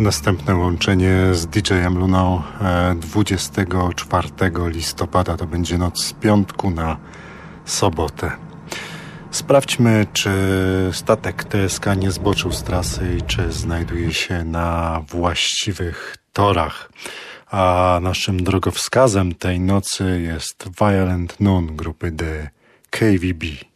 Następne łączenie z DJ-em Luną 24 e, listopada to będzie noc z piątku na sobotę. Sprawdźmy, czy statek TSK nie zboczył z trasy i czy znajduje się na właściwych torach. A naszym drogowskazem tej nocy jest Violent Noon grupy The KVB.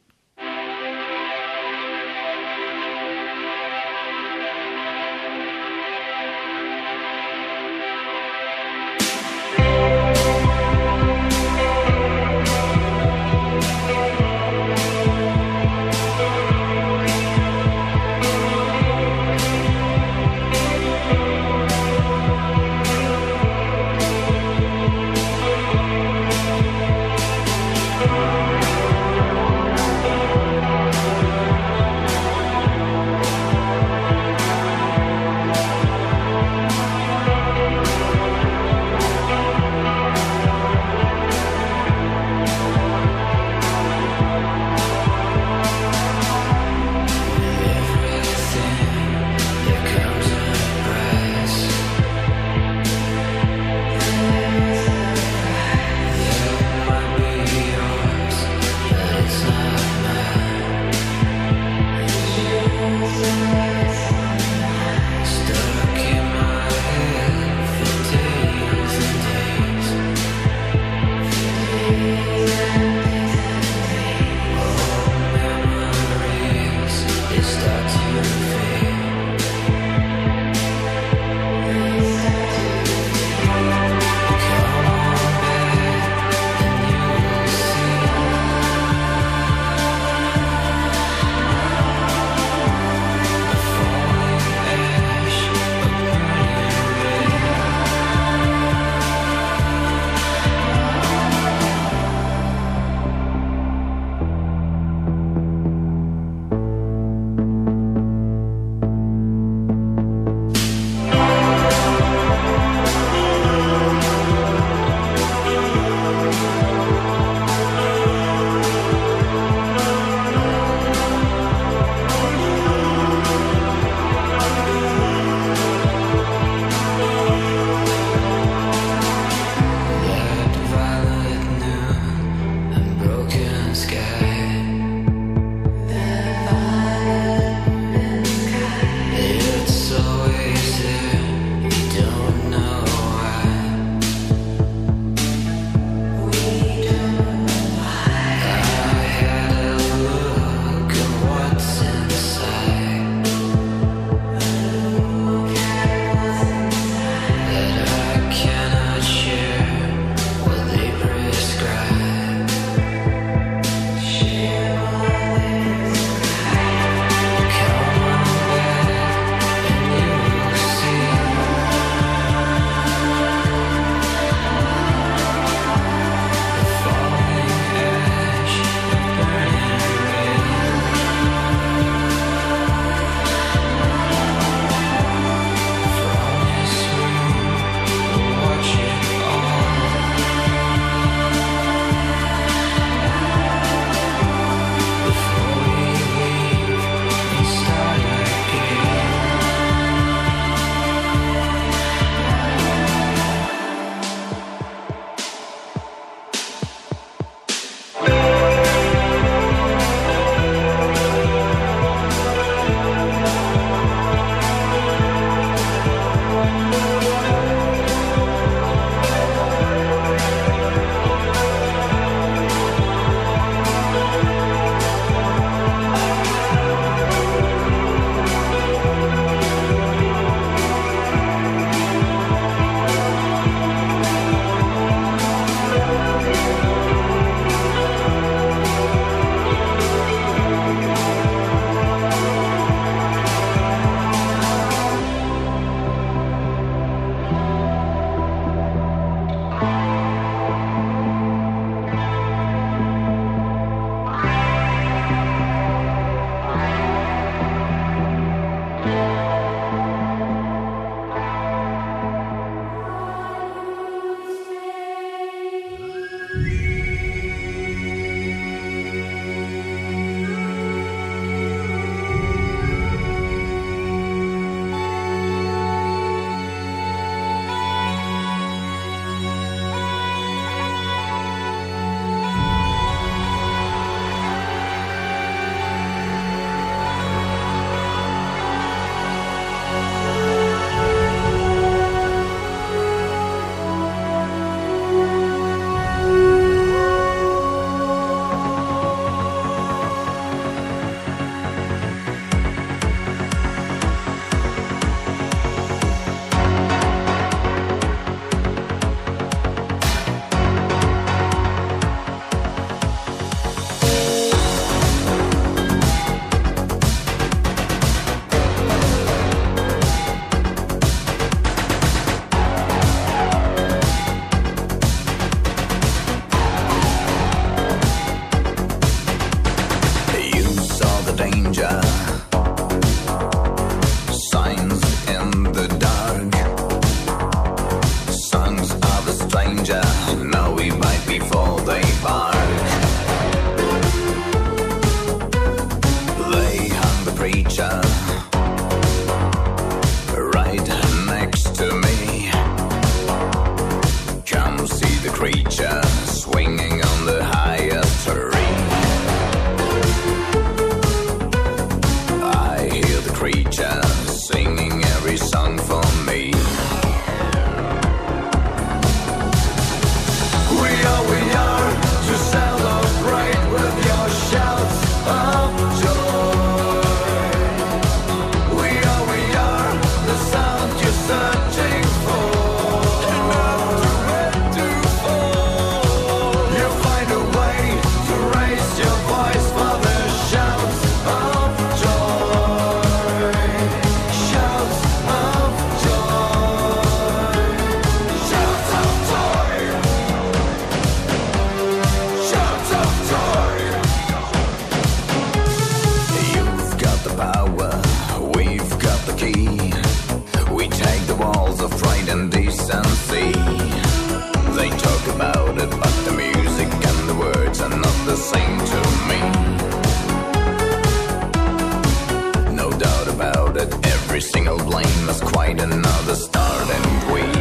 every single blame. Is quite another start and we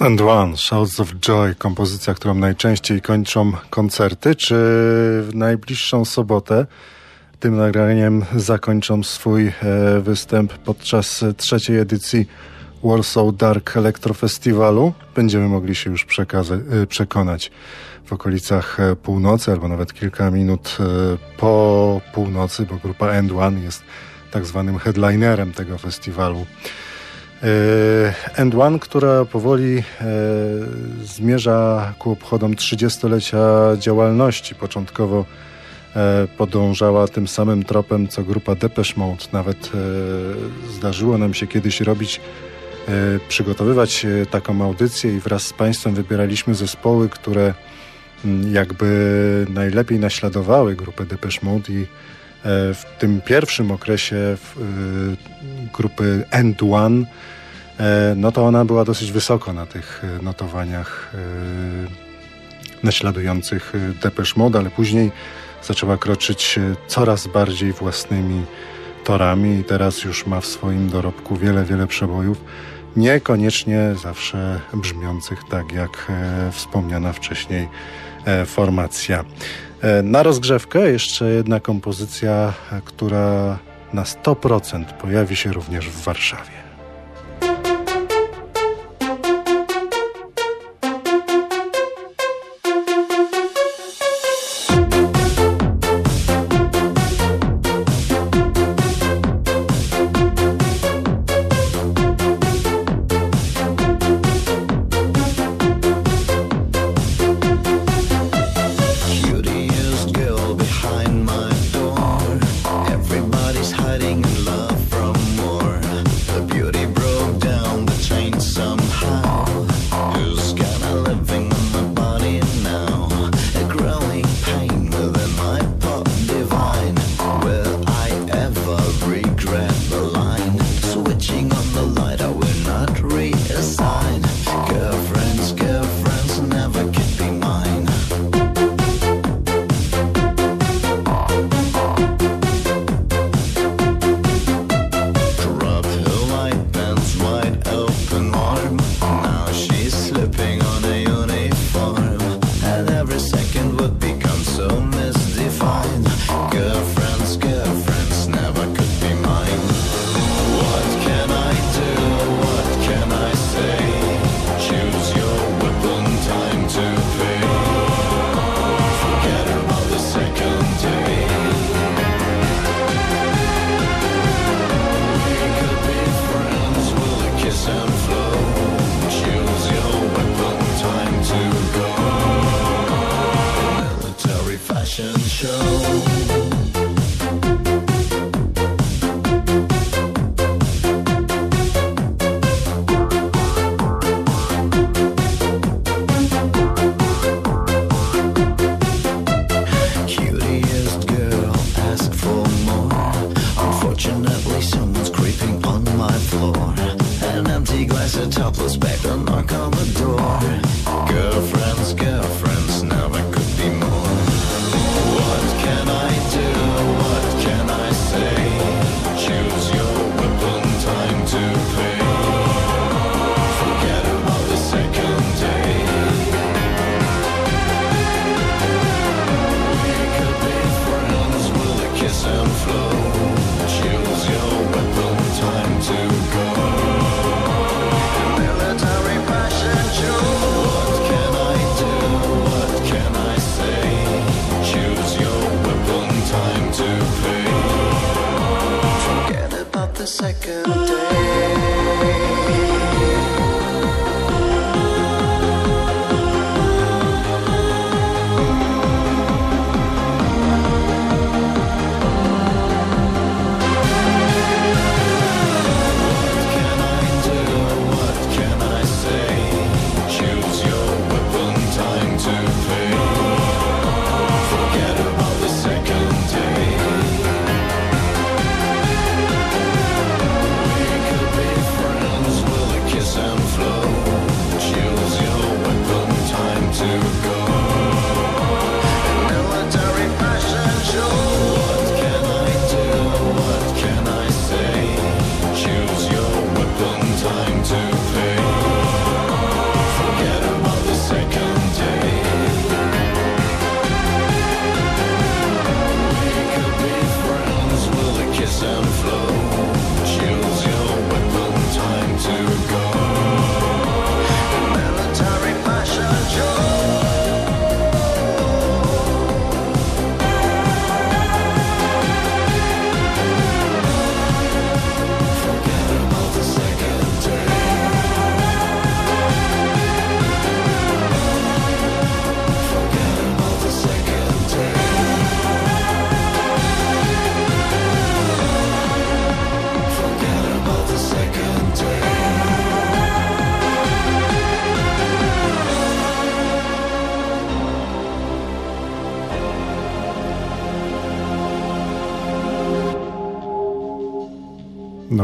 One, Shouts of Joy, kompozycja, którą najczęściej kończą koncerty, czy w najbliższą sobotę tym nagraniem zakończą swój e, występ podczas trzeciej edycji Warsaw Dark Electro Festiwalu. Będziemy mogli się już e, przekonać w okolicach e, północy, albo nawet kilka minut po północy, bo grupa End One jest tak zwanym headlinerem tego festiwalu. E, End One, która powoli e, zmierza ku obchodom 30-lecia działalności. Początkowo e, podążała tym samym tropem co grupa Depeche Mode. Nawet zdarzyło nam się kiedyś robić, przygotowywać taką audycję i wraz z Państwem wybieraliśmy zespoły, które mm, jakby najlepiej naśladowały grupę Depeche Mode i w tym pierwszym okresie grupy End One E, no to ona była dosyć wysoko na tych e, notowaniach e, naśladujących Depeche Mode, ale później zaczęła kroczyć coraz bardziej własnymi torami i teraz już ma w swoim dorobku wiele, wiele przebojów, niekoniecznie zawsze brzmiących tak jak wspomniana wcześniej formacja. E, na rozgrzewkę jeszcze jedna kompozycja, która na 100% pojawi się również w Warszawie.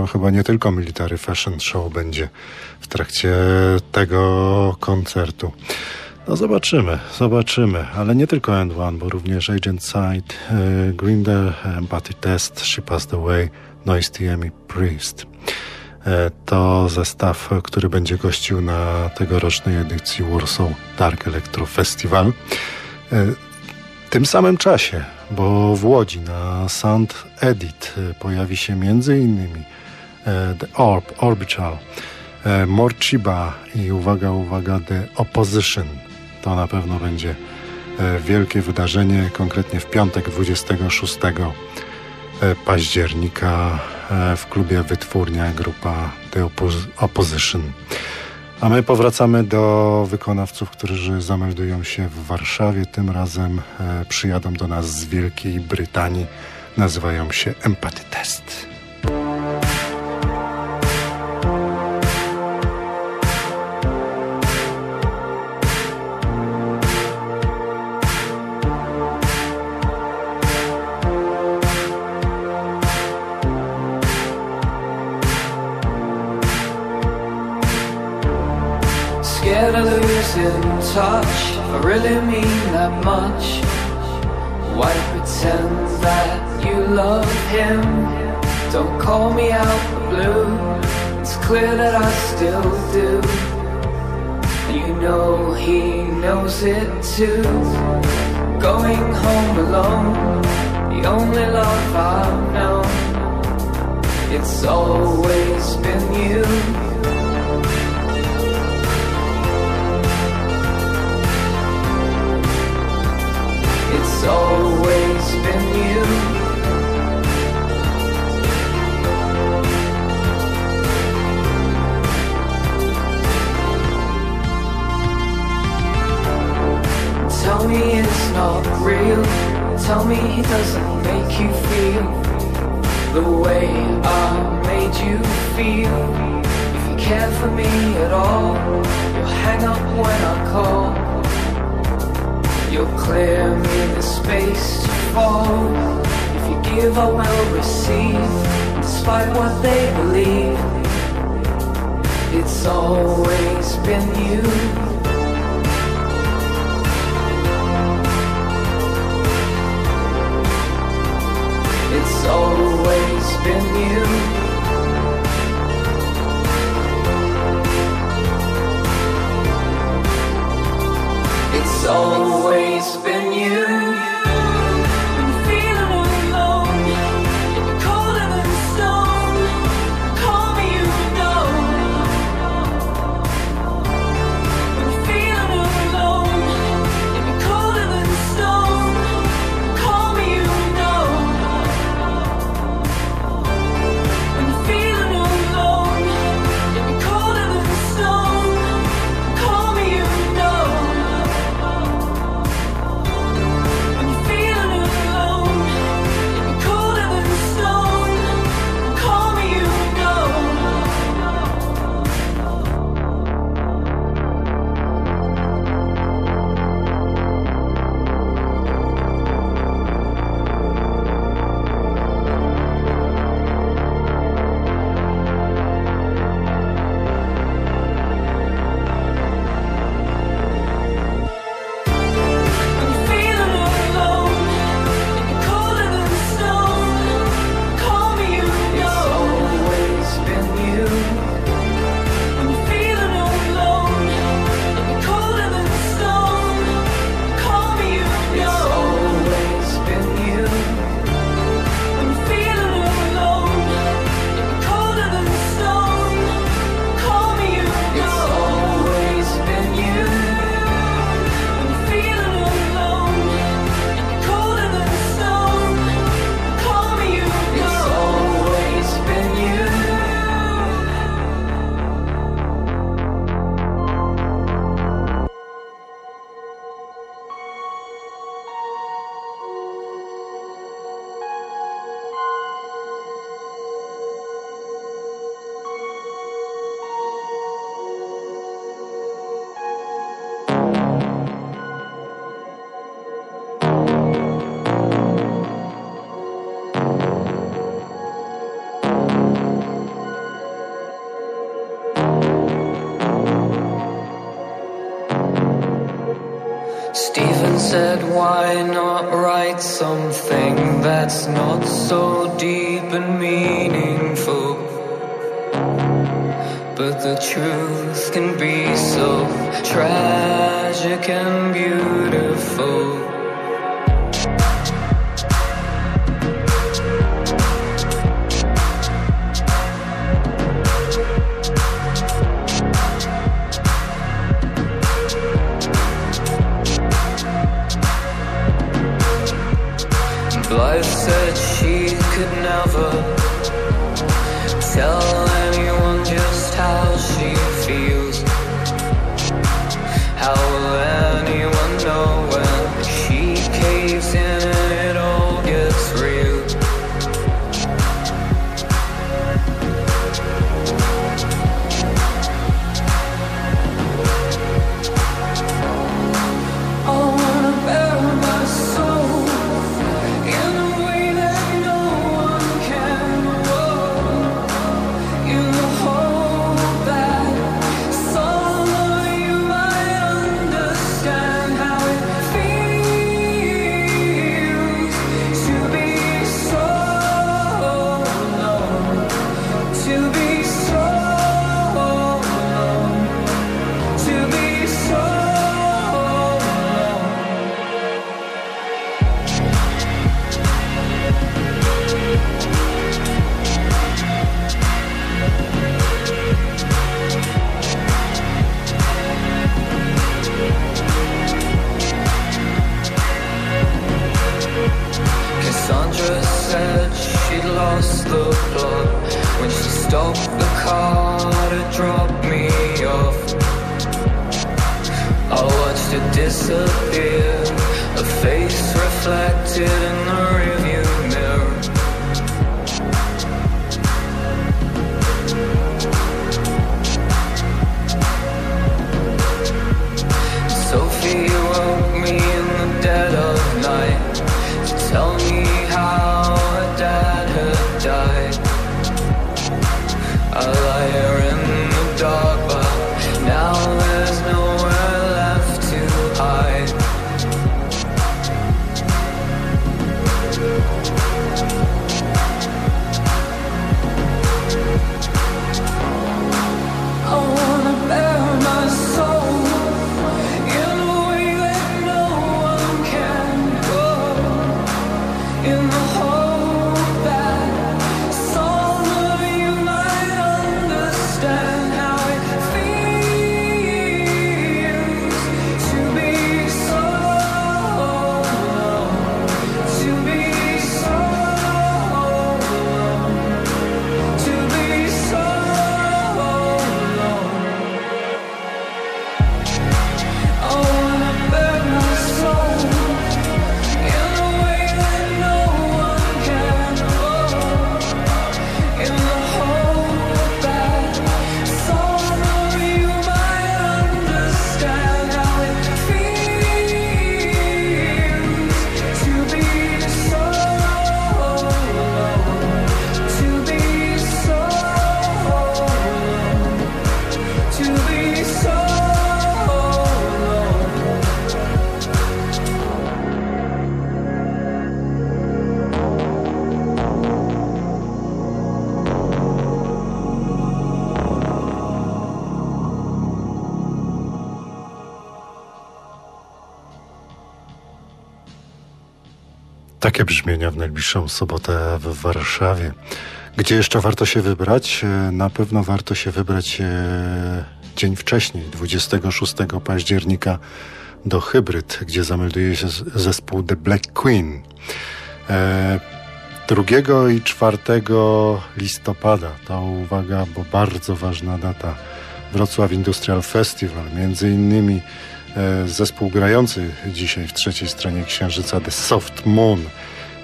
Chyba nie tylko Military Fashion Show będzie w trakcie tego koncertu. No zobaczymy, zobaczymy, ale nie tylko End One, bo również Agent Side, y, Grinder, Empathy Test, She Passed Away, Noise TM Priest. E, to zestaw, który będzie gościł na tegorocznej edycji Warsaw Dark Electro Festival. E, tym samym czasie, bo w Łodzi na Sound Edit pojawi się między innymi e, The Orb, Orbital, e, Morchiba i uwaga, uwaga, The Opposition. To na pewno będzie e, wielkie wydarzenie, konkretnie w piątek 26 października w klubie Wytwórnia grupa The Opposition. A my powracamy do wykonawców, którzy zameldują się w Warszawie. Tym razem e, przyjadą do nas z Wielkiej Brytanii. Nazywają się Empathy Test. Touch I really mean that much. Why pretend that you love him? Don't call me out the blue. It's clear that I still do. You know he knows it too. Going home alone, the only love I've known. It's always been you. Always been you. Tell me it's not real. Tell me he doesn't make you feel the way I made you feel. If you care for me at all, you'll hang up when I call. You'll clear me the space to fall. If you give, I will receive, despite what they believe. It's always been you. It's always been you. It disappear, a face reflected Takie brzmienia w najbliższą sobotę w Warszawie. Gdzie jeszcze warto się wybrać? E, Na pewno warto się wybrać e, dzień wcześniej, 26 października do Hybryd, gdzie zamelduje się zespół The Black Queen. E, 2 i 4 listopada to uwaga, bo bardzo ważna data. Wrocław Industrial Festival, między innymi e, zespół grający dzisiaj w trzeciej stronie Księżyca The Soft Moon,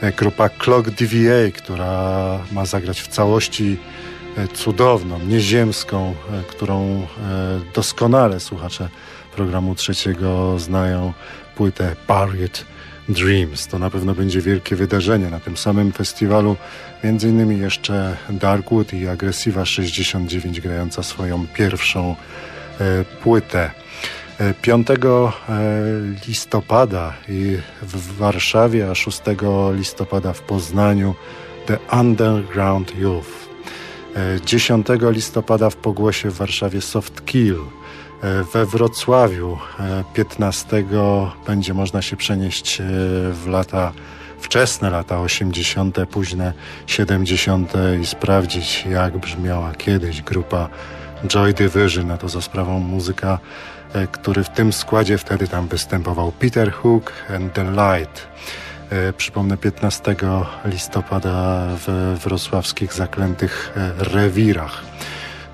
e, grupa Clock DVA, która ma zagrać w całości e, cudowną, nieziemską, e, którą e, doskonale słuchacze programu trzeciego znają, płytę Buried Dreams. To na pewno będzie wielkie wydarzenie. Na tym samym festiwalu między innymi jeszcze Darkwood i Aggressiva 69 grająca swoją pierwszą e, płytę. E, 5 e, listopada i w Warszawie, a 6 listopada w Poznaniu The Underground Youth. E, 10 listopada w Pogłosie w Warszawie Soft Kill. E, We Wrocławiu e, 15 będzie można się przenieść e, w lata wczesne lata 80., późne 70. i sprawdzić, jak brzmiała kiedyś grupa Joy Division, a to za sprawą muzyka, e, który w tym składzie wtedy tam występował Peter Hook and the Light. E, przypomnę 15 listopada w wrocławskich zaklętych e, rewirach.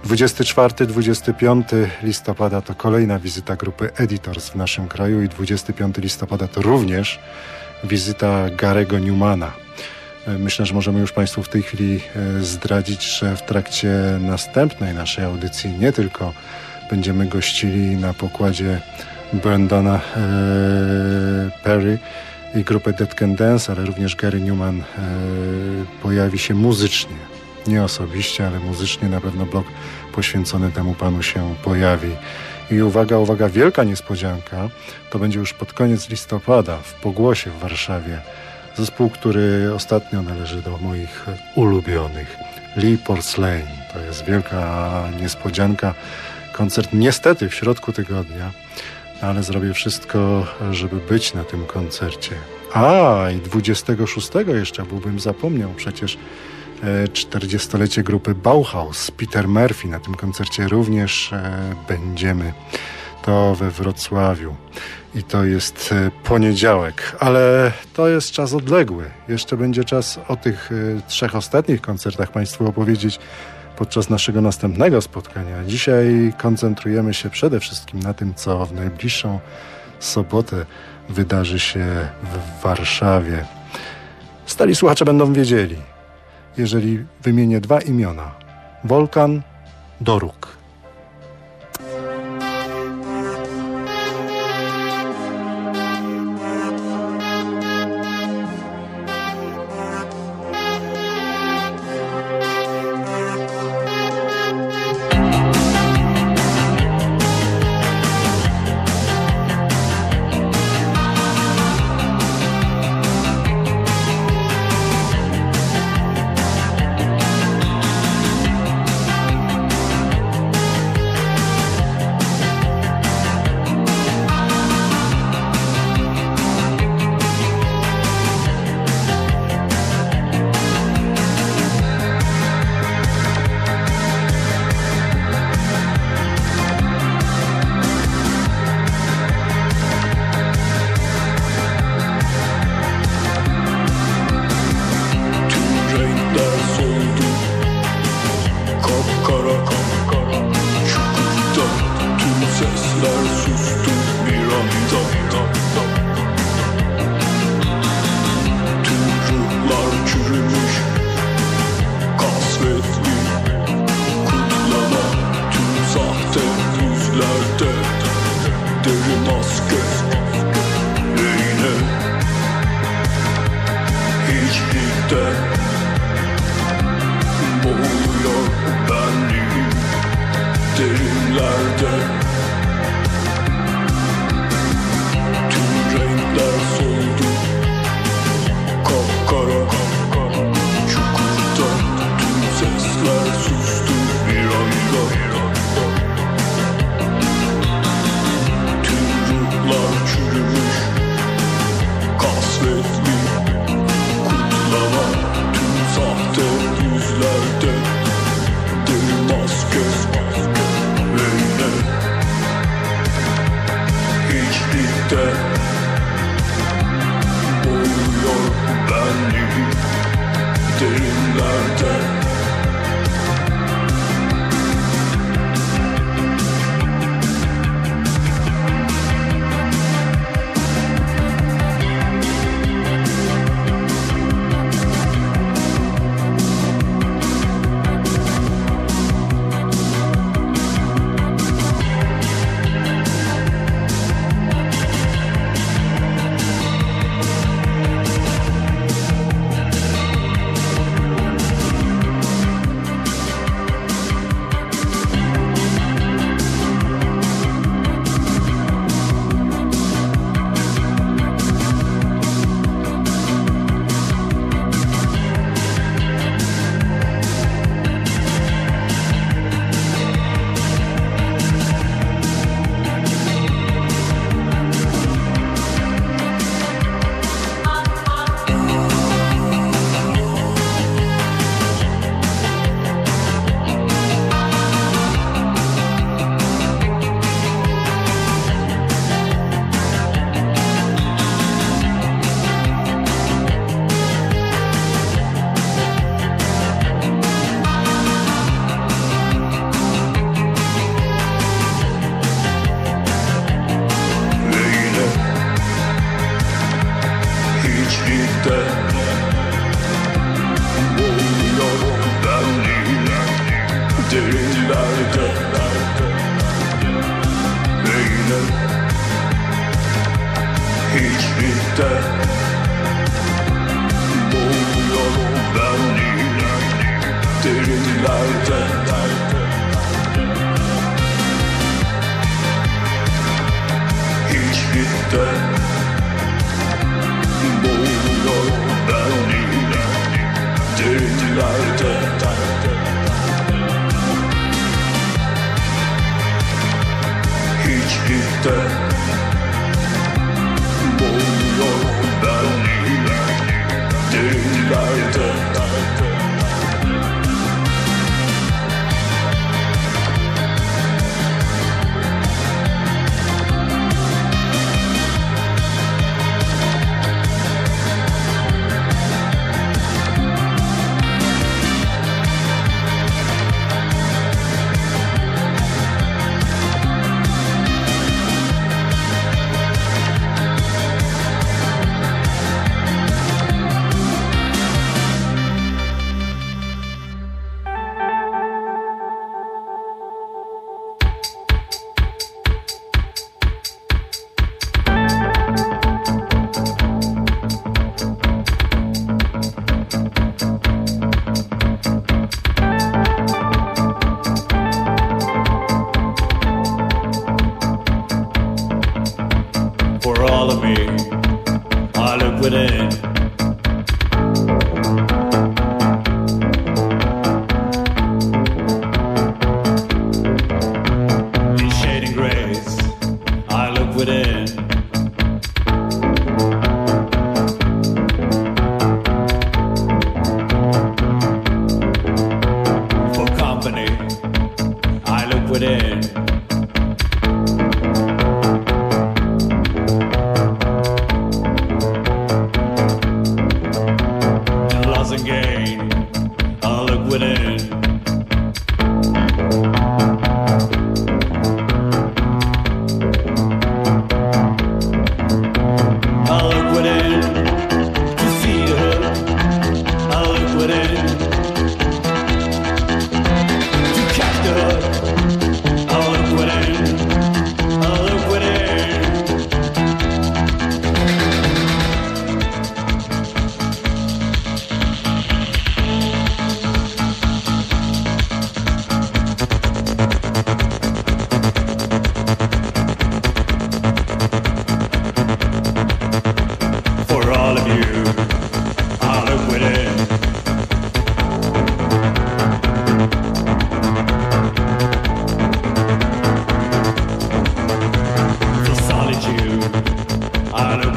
24-25 listopada to kolejna wizyta grupy Editors w naszym kraju i 25 listopada to również wizyta Garego Newmana. E, myślę, że możemy już Państwu w tej chwili zdradzić, że w trakcie następnej naszej audycji nie tylko będziemy gościli na pokładzie Brandona Perry, i grupę Dead Can Dance, ale również Gary Newman e, pojawi się muzycznie. Nie osobiście, ale muzycznie na pewno blok poświęcony temu panu się pojawi. I uwaga, uwaga, wielka niespodzianka, to będzie już pod koniec listopada w Pogłosie w Warszawie. Zespół, który ostatnio należy do moich ulubionych. Lee Porcelain. To jest wielka niespodzianka. Koncert niestety w środku tygodnia ale zrobię wszystko, żeby być na tym koncercie. A, i 26 jeszcze byłbym zapomniał, przecież 40-lecie e, grupy Bauhaus, Peter Murphy na tym koncercie również e, będziemy. To we Wrocławiu i to jest e, poniedziałek, ale to jest czas odległy. Jeszcze będzie czas o tych trzech ostatnich koncertach Państwu opowiedzieć podczas naszego następnego spotkania. Dzisiaj koncentrujemy się przede wszystkim na tym, co w najbliższą sobotę wydarzy się w Warszawie. Stali słuchacze będą wiedzieli, jeżeli wymienię dwa imiona: Wolkan, Doruk.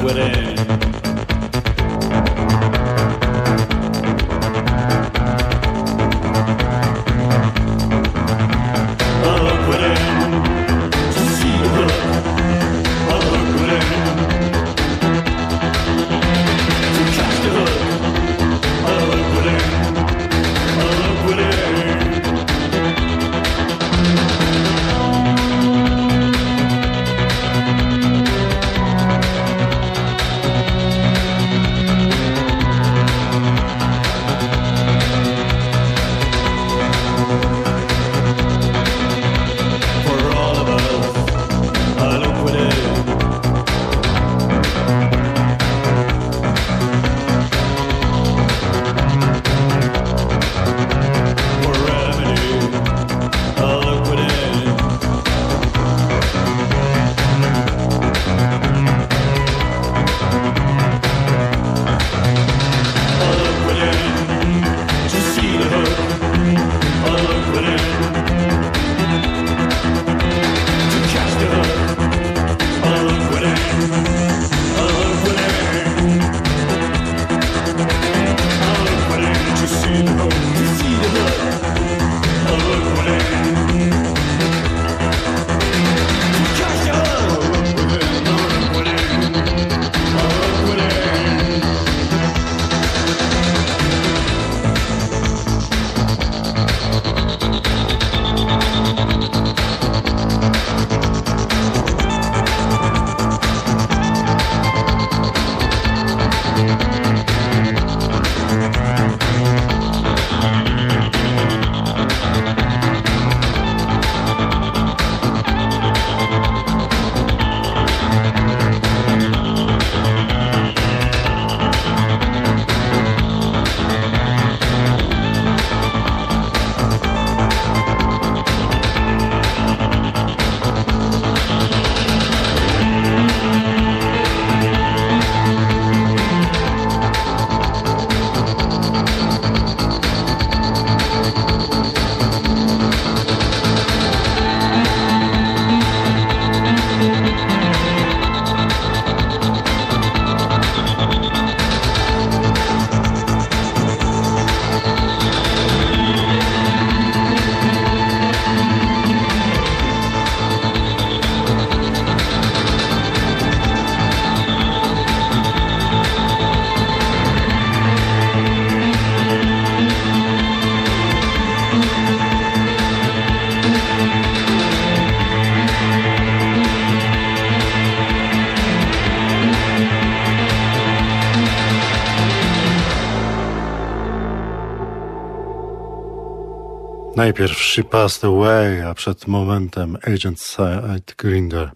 within. Najpierw She Passed Away, a przed momentem Agent Side Grinder.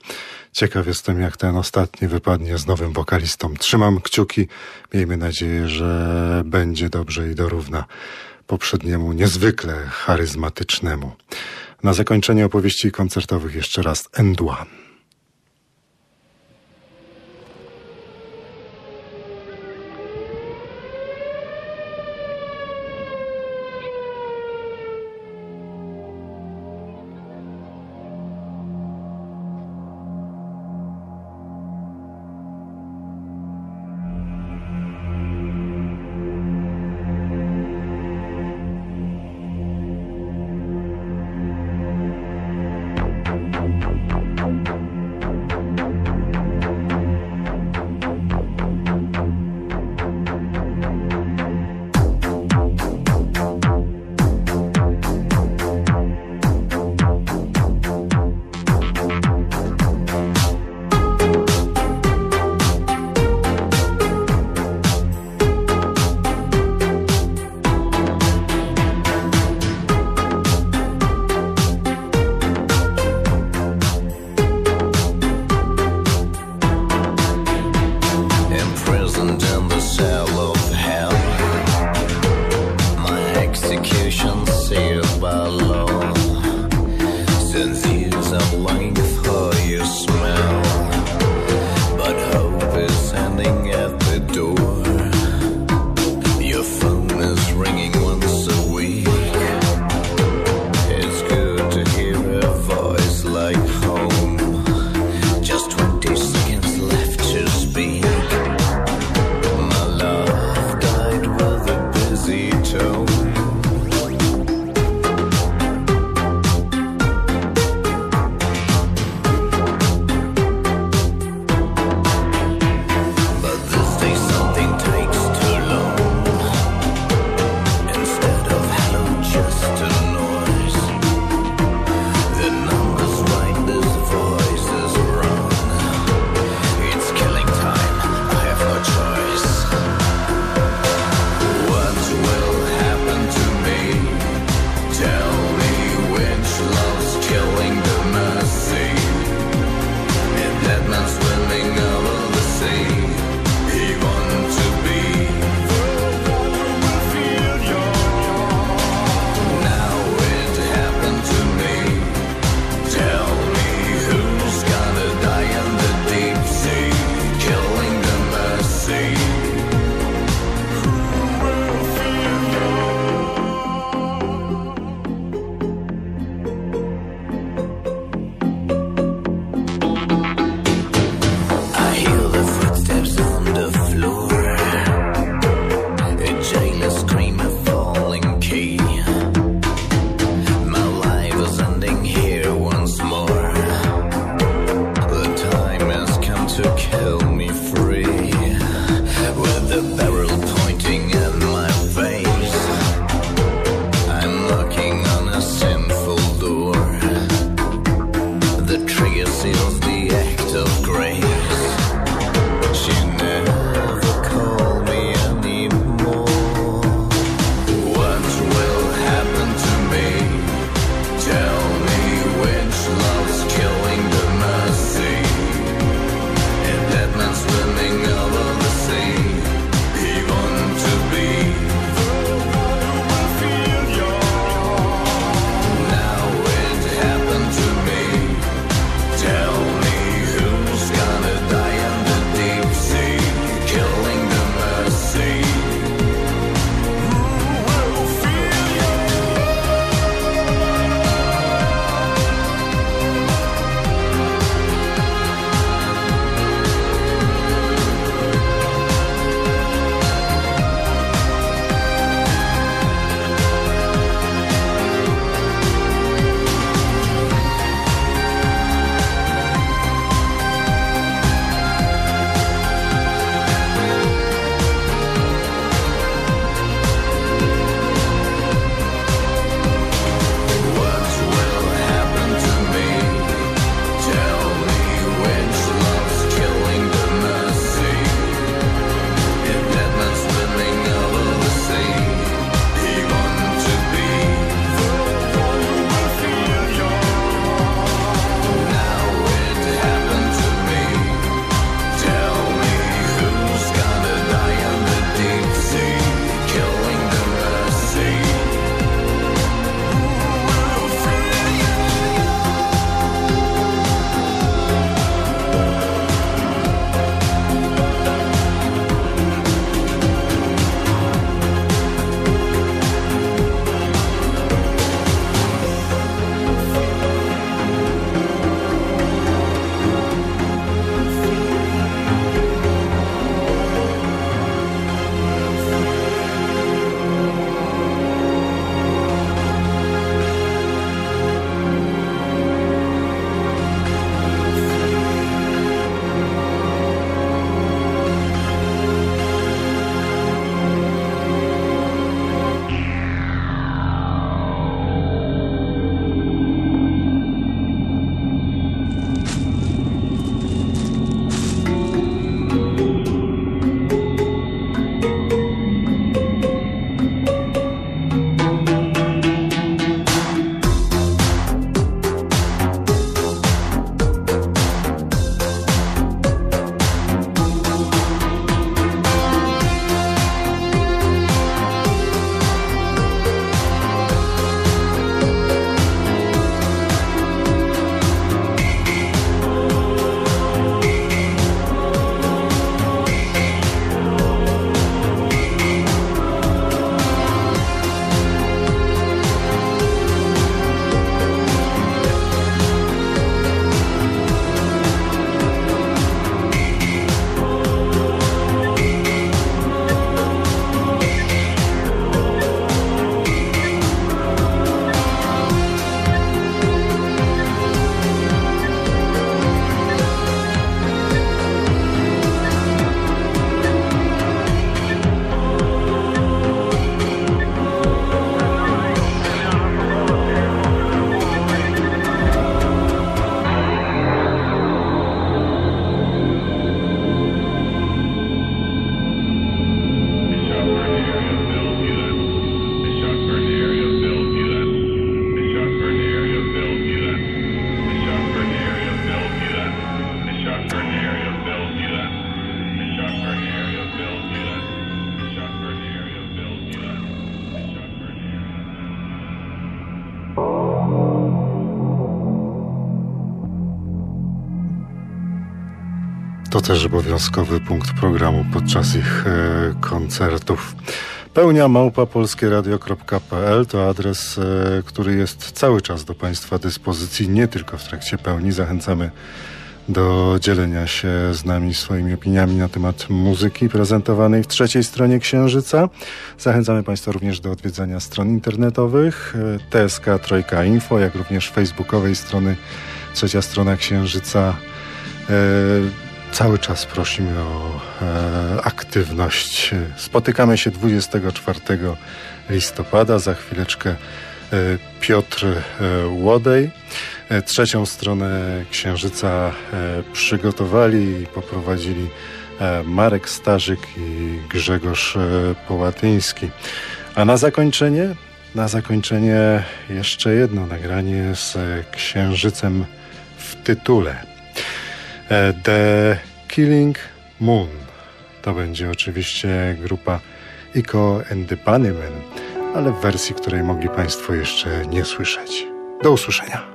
Ciekaw jestem, jak ten ostatni wypadnie z nowym wokalistą. Trzymam kciuki, miejmy nadzieję, że będzie dobrze i dorówna poprzedniemu niezwykle charyzmatycznemu. Na zakończenie opowieści koncertowych jeszcze raz Endua. so też obowiązkowy punkt programu podczas ich e, koncertów. Pełnia małpa polskieradio.pl to adres, e, który jest cały czas do Państwa dyspozycji, nie tylko w trakcie pełni. Zachęcamy do dzielenia się z nami swoimi opiniami na temat muzyki prezentowanej w trzeciej stronie Księżyca. Zachęcamy Państwa również do odwiedzania stron internetowych e, TSK Trojka Info, jak również facebookowej strony Trzecia Strona Księżyca. Cały czas prosimy o e, aktywność. Spotykamy się 24 listopada. Za chwileczkę e, Piotr e, Łodej. E, trzecią stronę Księżyca e, przygotowali i poprowadzili e, Marek Starzyk i Grzegorz Połatyński. A na zakończenie, na zakończenie jeszcze jedno nagranie z Księżycem w tytule. The Killing Moon. To będzie oczywiście grupa Ico and the Bunnymen, ale w wersji, której mogli Państwo jeszcze nie słyszeć. Do usłyszenia.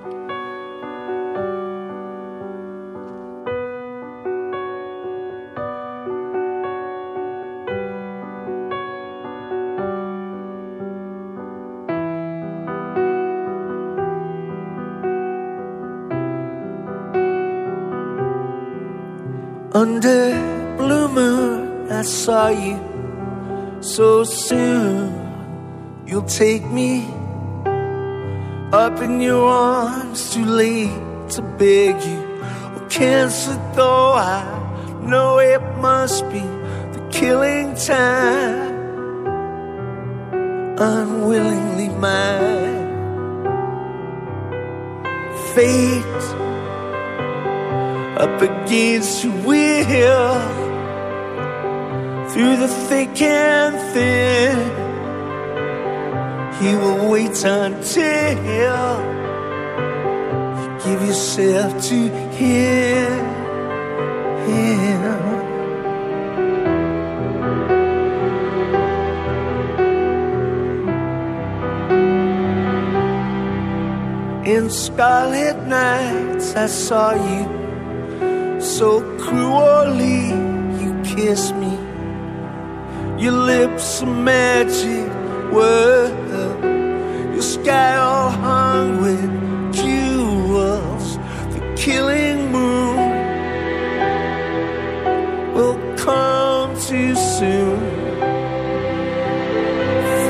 Saw you so soon. You'll take me up in your arms, too late to beg you. Oh, cancer, though I know it must be the killing time. Unwillingly mine. Fate up against your will through the thick and thin. He will wait until you give yourself to him. him. In scarlet nights, I saw you so cruelly you kiss me. Your lips a magic word, your sky all hung with jewels. The killing moon will come too soon.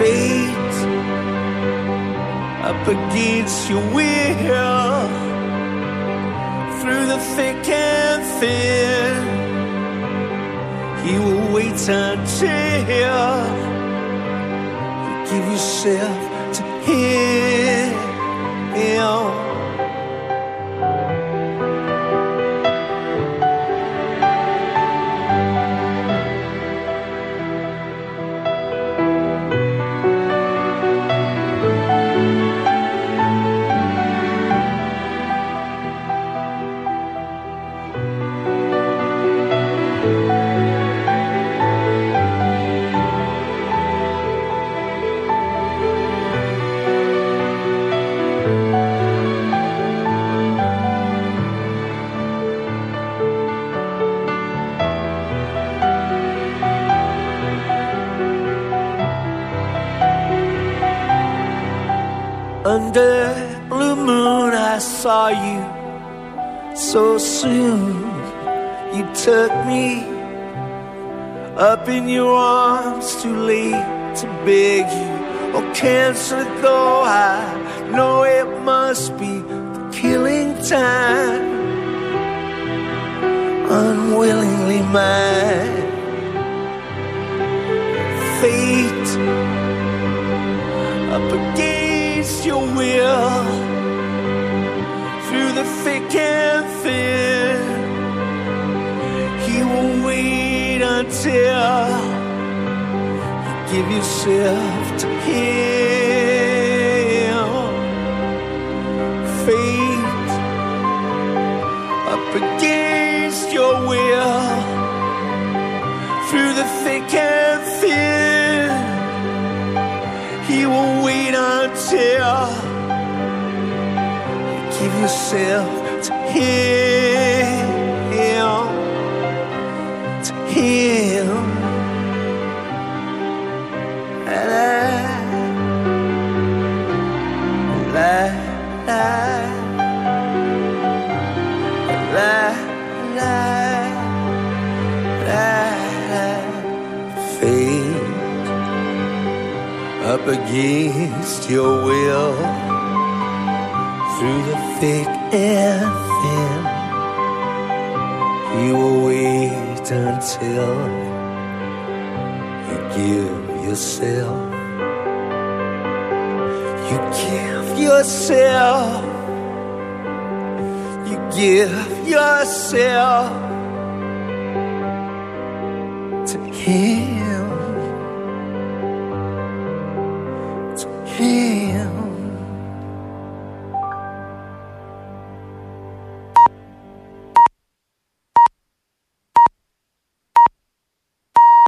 Fate up against your will through the thick and thin. He will wait until you give yourself to him. In your arms, too late to beg you. Oh, it though I know it must be the killing time. Unwillingly mine. Fate up against your will through the thick until you give yourself to Him. Fate up against your will through the thick and thin. He will wait until you give yourself to Him. Against your will through the thick and thin. You will wait until you give yourself. You give yourself. You give yourself. To Him.